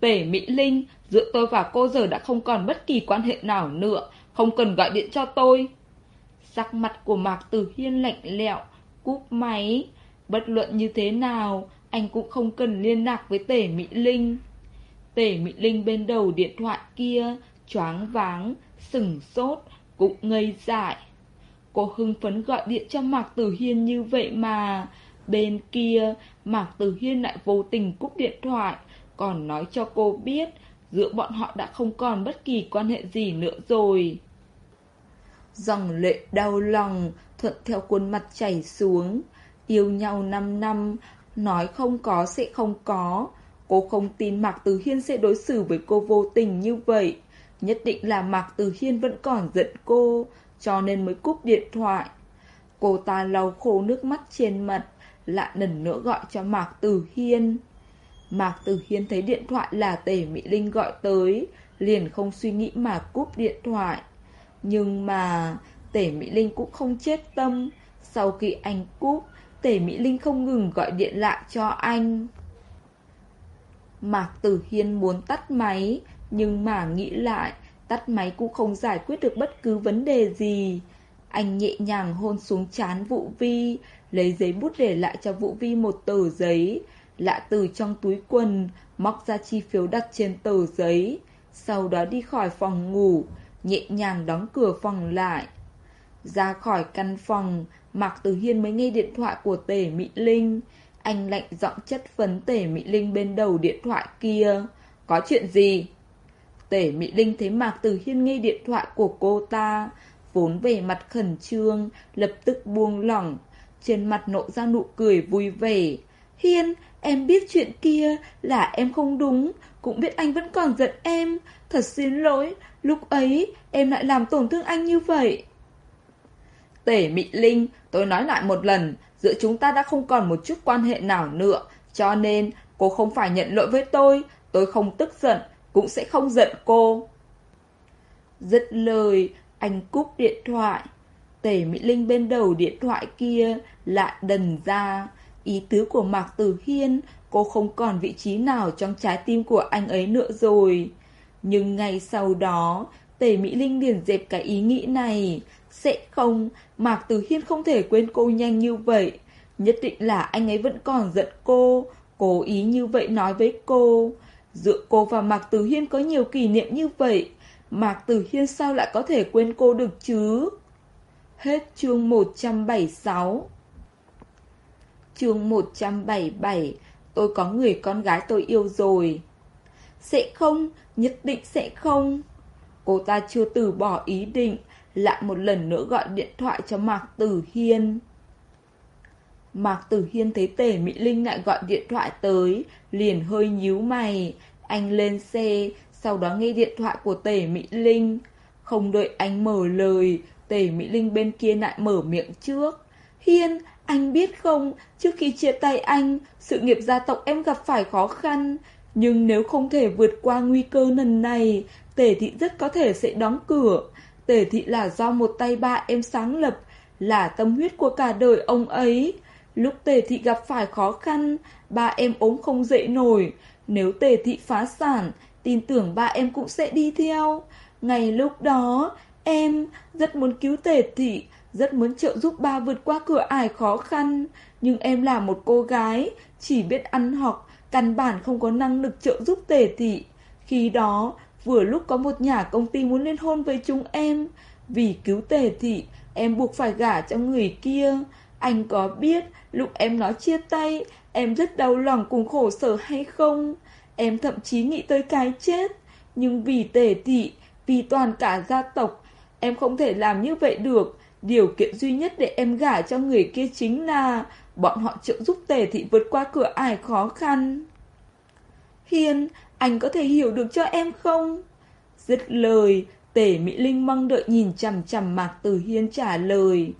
Tể Mỹ Linh, giữa tôi và cô giờ đã không còn bất kỳ quan hệ nào nữa, không cần gọi điện cho tôi. Sắc mặt của Mạc Tử Hiên lạnh lẽo, cúp máy. Bất luận như thế nào, anh cũng không cần liên lạc với Tể Mỹ Linh. Tể Mỹ Linh bên đầu điện thoại kia, choáng váng, sừng sốt, cũng ngây dại. Cô hưng phấn gọi điện cho Mạc Tử Hiên như vậy mà, Bên kia, Mạc Tử Hiên lại vô tình cúp điện thoại, còn nói cho cô biết giữa bọn họ đã không còn bất kỳ quan hệ gì nữa rồi. Dòng lệ đau lòng, thuận theo khuôn mặt chảy xuống. Yêu nhau 5 năm, nói không có sẽ không có. Cô không tin Mạc Tử Hiên sẽ đối xử với cô vô tình như vậy. Nhất định là Mạc Tử Hiên vẫn còn giận cô, cho nên mới cúp điện thoại. Cô ta lau khô nước mắt trên mặt, lại lần nữa gọi cho Mạc Tử Hiên. Mạc Tử Hiên thấy điện thoại là Tề Mỹ Linh gọi tới, liền không suy nghĩ mà cúp điện thoại. Nhưng mà Tề Mỹ Linh cũng không chết tâm, sau khi anh cúp, Tề Mỹ Linh không ngừng gọi điện lại cho anh. Mạc Tử Hiên muốn tắt máy, nhưng mà nghĩ lại, tắt máy cũng không giải quyết được bất cứ vấn đề gì. Anh nhẹ nhàng hôn xuống chán Vũ Vi, lấy giấy bút để lại cho Vũ Vi một tờ giấy, lạ từ trong túi quần, móc ra chi phiếu đặt trên tờ giấy, sau đó đi khỏi phòng ngủ, nhẹ nhàng đóng cửa phòng lại. Ra khỏi căn phòng, Mạc Tử Hiên mới nghe điện thoại của Tề Mỹ Linh. Anh lạnh giọng chất vấn Tề Mỹ Linh bên đầu điện thoại kia. có chuyện gì? Tể Mỹ Linh thấy Mạc Tử Hiên nghe điện thoại của cô ta, vốn về mặt khẩn trương, lập tức buông lỏng, trên mặt nộ ra nụ cười vui vẻ. Hiên, em biết chuyện kia là em không đúng, cũng biết anh vẫn còn giận em, thật xin lỗi, lúc ấy em lại làm tổn thương anh như vậy. Tể Mị Linh, tôi nói lại một lần, giữa chúng ta đã không còn một chút quan hệ nào nữa, cho nên cô không phải nhận lỗi với tôi, tôi không tức giận, cũng sẽ không giận cô. Dứt lời, anh cúp điện thoại. Tể Mỹ Linh bên đầu điện thoại kia lại đần ra. Ý tứ của Mạc Tử Hiên, cô không còn vị trí nào trong trái tim của anh ấy nữa rồi. Nhưng ngay sau đó, Tề Mỹ Linh liền dẹp cái ý nghĩ này. Sẽ không, Mạc Tử Hiên không thể quên cô nhanh như vậy. Nhất định là anh ấy vẫn còn giận cô, cố ý như vậy nói với cô. Giữa cô và Mạc Tử Hiên có nhiều kỷ niệm như vậy, Mạc Tử Hiên sao lại có thể quên cô được chứ? Hết chương 176 Chương 177 Tôi có người con gái tôi yêu rồi. Sẽ không, nhất định sẽ không. Cô ta chưa từ bỏ ý định Lại một lần nữa gọi điện thoại cho Mạc Tử Hiên. Mạc Tử Hiên thấy Tề Mỹ Linh lại gọi điện thoại tới Liền hơi nhíu mày. Anh lên xe Sau đó nghe điện thoại của Tề Mỹ Linh. Không đợi anh mở lời Tề Mỹ Linh bên kia lại mở miệng trước. Hiên, anh biết không, trước khi chia tay anh, sự nghiệp gia tộc em gặp phải khó khăn. Nhưng nếu không thể vượt qua nguy cơ lần này, Tề Thị rất có thể sẽ đóng cửa. Tề Thị là do một tay ba em sáng lập, là tâm huyết của cả đời ông ấy. Lúc Tề Thị gặp phải khó khăn, ba em ốm không dậy nổi. Nếu Tề Thị phá sản, tin tưởng ba em cũng sẽ đi theo. Ngày lúc đó, Em rất muốn cứu tề thị, rất muốn trợ giúp ba vượt qua cửa ải khó khăn. Nhưng em là một cô gái, chỉ biết ăn học, căn bản không có năng lực trợ giúp tề thị. Khi đó, vừa lúc có một nhà công ty muốn liên hôn với chúng em. Vì cứu tề thị, em buộc phải gả cho người kia. Anh có biết, lúc em nói chia tay, em rất đau lòng cùng khổ sở hay không? Em thậm chí nghĩ tới cái chết. Nhưng vì tề thị, vì toàn cả gia tộc, Em không thể làm như vậy được. Điều kiện duy nhất để em gả cho người kia chính là bọn họ trợ giúp tề thị vượt qua cửa ải khó khăn. Hiên, anh có thể hiểu được cho em không? Dứt lời, tề Mỹ Linh mong đợi nhìn chằm chằm Mạc Từ Hiên trả lời.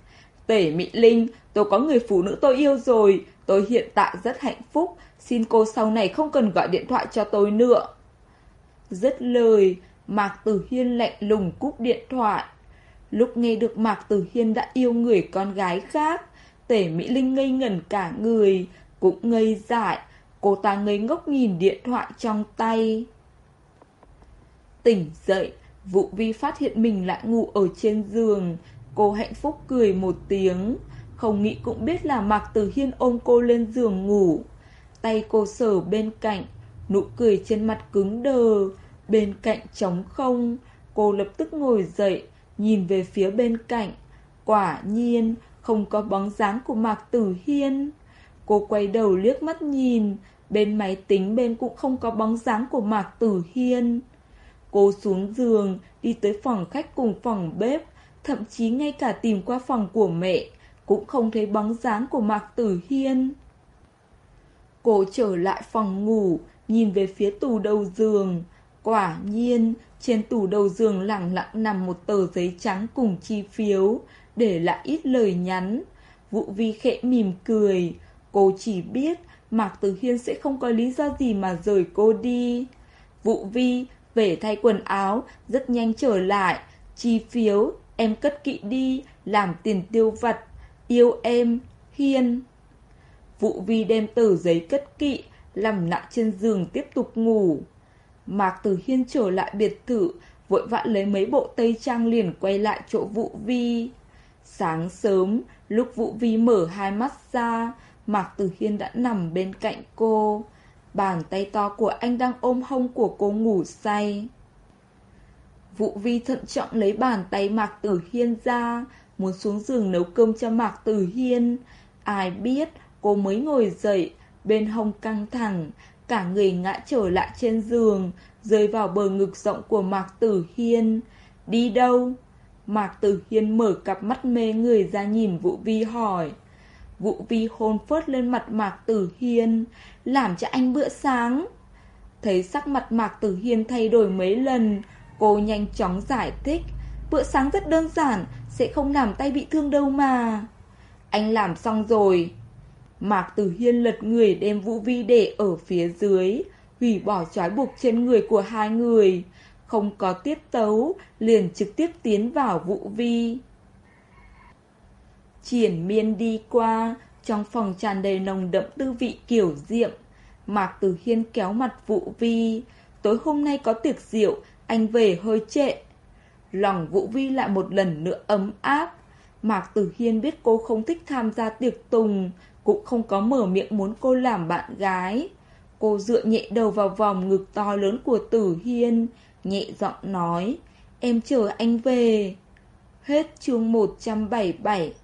Tể Mỹ Linh, tôi có người phụ nữ tôi yêu rồi, tôi hiện tại rất hạnh phúc, xin cô sau này không cần gọi điện thoại cho tôi nữa. Dứt lời, Mạc Tử Hiên lạnh lùng cúp điện thoại. Lúc nghe được Mạc Tử Hiên đã yêu người con gái khác, Tể Mỹ Linh ngây ngẩn cả người, cũng ngây dại, cô ta ngây ngốc nhìn điện thoại trong tay. Tỉnh dậy, Vũ Vi phát hiện mình lại ngủ ở trên giường, cô hạnh phúc cười một tiếng, không nghĩ cũng biết là Mạc Tử Hiên ôm cô lên giường ngủ. Tay cô sờ bên cạnh, nụ cười trên mặt cứng đờ, Bên cạnh trống không, cô lập tức ngồi dậy, nhìn về phía bên cạnh. Quả nhiên, không có bóng dáng của Mạc Tử Hiên. Cô quay đầu liếc mắt nhìn, bên máy tính bên cũng không có bóng dáng của Mạc Tử Hiên. Cô xuống giường, đi tới phòng khách cùng phòng bếp, thậm chí ngay cả tìm qua phòng của mẹ, cũng không thấy bóng dáng của Mạc Tử Hiên. Cô trở lại phòng ngủ, nhìn về phía tủ đầu giường, Quả nhiên, trên tủ đầu giường lặng lặng nằm một tờ giấy trắng cùng chi phiếu, để lại ít lời nhắn. Vụ vi khẽ mỉm cười, cô chỉ biết Mạc Tử Hiên sẽ không có lý do gì mà rời cô đi. Vụ vi về thay quần áo, rất nhanh trở lại, chi phiếu, em cất kỵ đi, làm tiền tiêu vặt, yêu em, Hiên. Vụ vi đem tờ giấy cất kỵ, nằm nặng trên giường tiếp tục ngủ. Mạc Tử Hiên trở lại biệt thự, vội vã lấy mấy bộ tây trang liền quay lại chỗ Vũ Vi. Sáng sớm, lúc Vũ Vi mở hai mắt ra, Mạc Tử Hiên đã nằm bên cạnh cô. Bàn tay to của anh đang ôm hông của cô ngủ say. Vũ Vi thận trọng lấy bàn tay Mạc Tử Hiên ra, muốn xuống giường nấu cơm cho Mạc Tử Hiên. Ai biết, cô mới ngồi dậy, bên hông căng thẳng, cả người ngã trở lại trên giường, rơi vào bờ ngực rộng của Mạc Tử Hiên. Đi đâu? Mạc Tử Hiên mở cặp mắt mê người ra nhìn Vũ Vi hỏi. Vũ Vi hôn phớt lên mặt Mạc Tử Hiên, làm cho anh bữa sáng. Thấy sắc mặt Mạc Tử Hiên thay đổi mấy lần, cô nhanh chóng giải thích. Bữa sáng rất đơn giản, sẽ không làm tay bị thương đâu mà. Anh làm xong rồi. Mạc Tử Hiên lật người đem Vũ Vi để ở phía dưới, hủy bỏ trói buộc trên người của hai người. Không có tiết tấu, liền trực tiếp tiến vào Vũ Vi. Triển miên đi qua, trong phòng tràn đầy nồng đậm tư vị kiểu diệm. Mạc Tử Hiên kéo mặt Vũ Vi. Tối hôm nay có tiệc rượu, anh về hơi trễ. Lòng Vũ Vi lại một lần nữa ấm áp. Mạc Tử Hiên biết cô không thích tham gia tiệc tùng, cũng không có mở miệng muốn cô làm bạn gái. Cô dựa nhẹ đầu vào vòng ngực to lớn của Tử Hiên, nhẹ giọng nói, em chờ anh về. Hết chương 177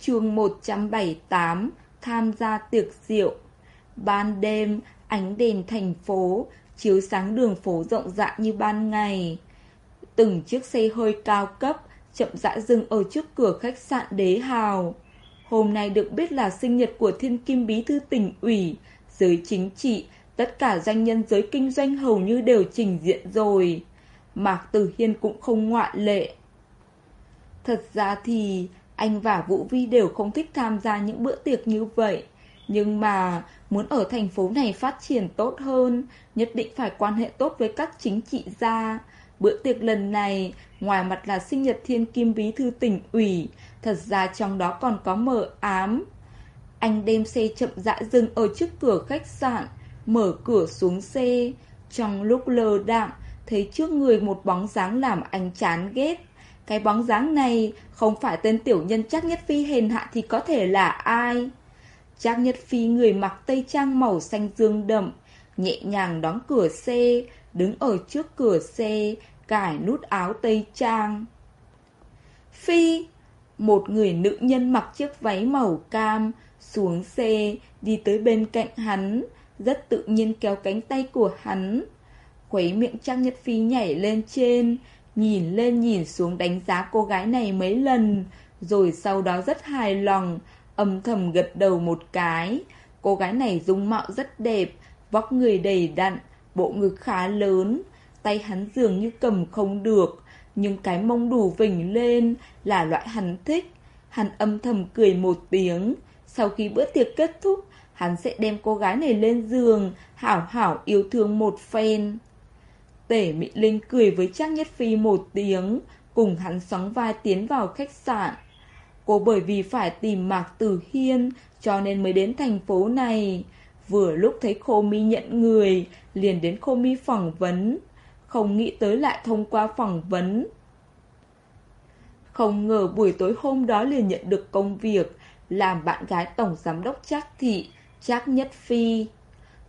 Chương 178 Tham gia tiệc rượu Ban đêm, ánh đèn thành phố, chiếu sáng đường phố rộng rãi như ban ngày. Từng chiếc xe hơi cao cấp, chậm rãi dừng ở trước cửa khách sạn Đế Hào. Hôm nay được biết là sinh nhật của thiên kim bí thư tỉnh ủy, giới chính trị, tất cả doanh nhân giới kinh doanh hầu như đều trình diện rồi. Mạc Tử Hiên cũng không ngoại lệ. Thật ra thì anh và Vũ Vi đều không thích tham gia những bữa tiệc như vậy. Nhưng mà muốn ở thành phố này phát triển tốt hơn, nhất định phải quan hệ tốt với các chính trị gia. Bữa tiệc lần này, ngoài mặt là sinh nhật thiên kim bí thư tỉnh ủy, thật ra trong đó còn có mờ ám. Anh đem xe chậm rãi dừng ở trước cửa khách sạn, mở cửa xuống xe. Trong lúc lờ đạm, thấy trước người một bóng dáng làm anh chán ghét. Cái bóng dáng này không phải tên tiểu nhân chắc nhất phi hèn hạ thì có thể là ai? Chắc nhất phi người mặc tây trang màu xanh dương đậm, nhẹ nhàng đóng cửa xe, đứng ở trước cửa xe, cài nút áo tây trang. Phi, một người nữ nhân mặc chiếc váy màu cam, xuống xe, đi tới bên cạnh hắn, rất tự nhiên kéo cánh tay của hắn. Khuấy miệng Trang Nhất Phi nhảy lên trên, nhìn lên nhìn xuống đánh giá cô gái này mấy lần, rồi sau đó rất hài lòng, âm thầm gật đầu một cái. Cô gái này dung mạo rất đẹp, vóc người đầy đặn, bộ ngực khá lớn, tay hắn dường như cầm không được, nhưng cái mông đủ vỉnh lên là loại hắn thích. Hắn âm thầm cười một tiếng, sau khi bữa tiệc kết thúc, hắn sẽ đem cô gái này lên giường, hảo hảo yêu thương một phen. Tể Mỹ Linh cười với Trác Nhất Phi một tiếng, cùng hắn sóng vai tiến vào khách sạn. Cô bởi vì phải tìm Mạc Tử Hiên, cho nên mới đến thành phố này. Vừa lúc thấy Khô Mi nhận người, liền đến Khô Mi phỏng vấn. Không nghĩ tới lại thông qua phỏng vấn. Không ngờ buổi tối hôm đó liền nhận được công việc, làm bạn gái Tổng Giám đốc Trác Thị, Trác Nhất Phi.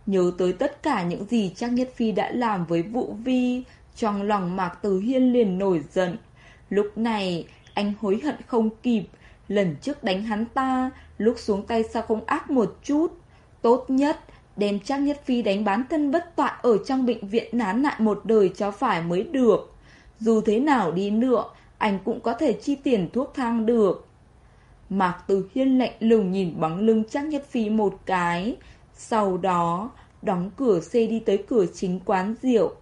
Nhớ tới tất cả những gì Trác Nhất Phi đã làm với Vũ Vi, trong lòng Mạc Tử Hiên liền nổi giận. Lúc này, anh hối hận không kịp, lần trước đánh hắn ta, lúc xuống tay sao không ác một chút. Tốt nhất, đem Trác Nhất Phi đánh bán thân bất toại ở trong bệnh viện nán lại một đời cho phải mới được. Dù thế nào đi nữa, anh cũng có thể chi tiền thuốc thang được. Mạc Tử Hiên lạnh lùng nhìn bóng lưng Trác Nhất Phi một cái, sau đó đóng cửa xe đi tới cửa chính quán rượu.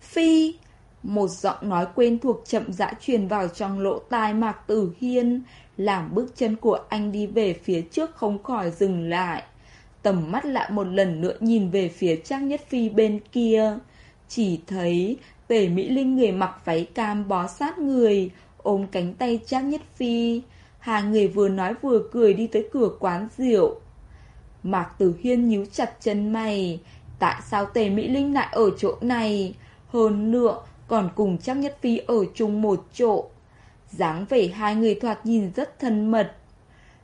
Phi! Một giọng nói quen thuộc chậm rãi truyền vào trong lỗ tai Mạc Tử Hiên, làm bước chân của anh đi về phía trước không khỏi dừng lại. Tầm mắt lại một lần nữa nhìn về phía Trang Nhất Phi bên kia. Chỉ thấy Tề Mỹ Linh người mặc váy cam bó sát người, ôm cánh tay Trang Nhất Phi. Hai người vừa nói vừa cười đi tới cửa quán rượu. Mạc Tử Hiên nhíu chặt chân mày. Tại sao Tề Mỹ Linh lại ở chỗ này? Hơn nữa, còn cùng Trang Nhất Phi ở chung một chỗ. dáng vẻ hai người thoạt nhìn rất thân mật.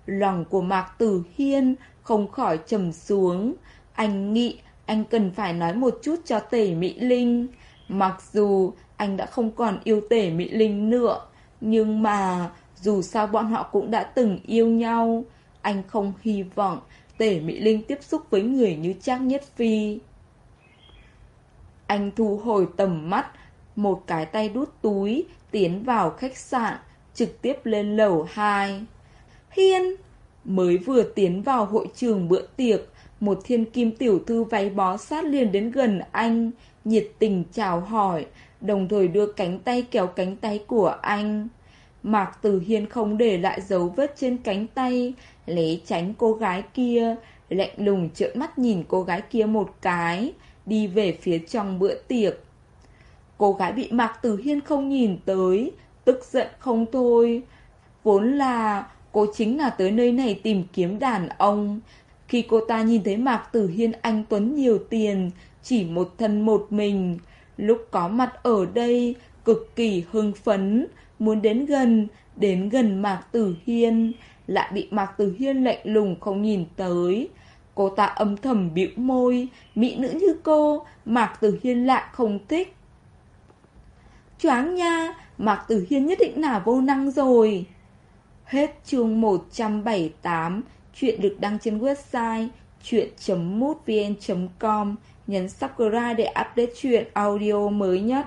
Lòng của Mạc Tử Hiên không khỏi trầm xuống. Anh nghĩ anh cần phải nói một chút cho Tề Mỹ Linh. Mặc dù anh đã không còn yêu Tề Mỹ Linh nữa, nhưng mà dù sao bọn họ cũng đã từng yêu nhau. Anh không hy vọng Tể Mỹ Linh tiếp xúc với người như Trác Nhất Phi. Anh thu hồi tầm mắt, một cái tay đút túi, tiến vào khách sạn, trực tiếp lên lầu 2. Hiên! Mới vừa tiến vào hội trường bữa tiệc, một thiên kim tiểu thư váy bó sát liền đến gần anh, nhiệt tình chào hỏi, đồng thời đưa cánh tay kéo cánh tay của anh. Mạc Tử Hiên không để lại dấu vết trên cánh tay, lấy tránh cô gái kia, lạnh lùng trợn mắt nhìn cô gái kia một cái, đi về phía trong bữa tiệc. Cô gái bị Mạc Tử Hiên không nhìn tới, tức giận không thôi. Vốn là cô chính là tới nơi này tìm kiếm đàn ông. Khi cô ta nhìn thấy Mạc Tử Hiên anh Tuấn nhiều tiền, chỉ một thân một mình, lúc có mặt ở đây, cực kỳ hưng phấn, muốn đến gần, đến gần Mạc Tử Hiên, lại bị Mạc Tử Hiên lạnh lùng không nhìn tới. Cô ta âm thầm bĩu môi, mỹ nữ như cô, Mạc Tử Hiên lại không thích. Choáng nha, Mạc Tử Hiên nhất định là vô năng rồi. Hết chương 178, chuyện được đăng trên website chuyện.mútvn.com, nhấn subscribe để update chuyện audio mới nhất.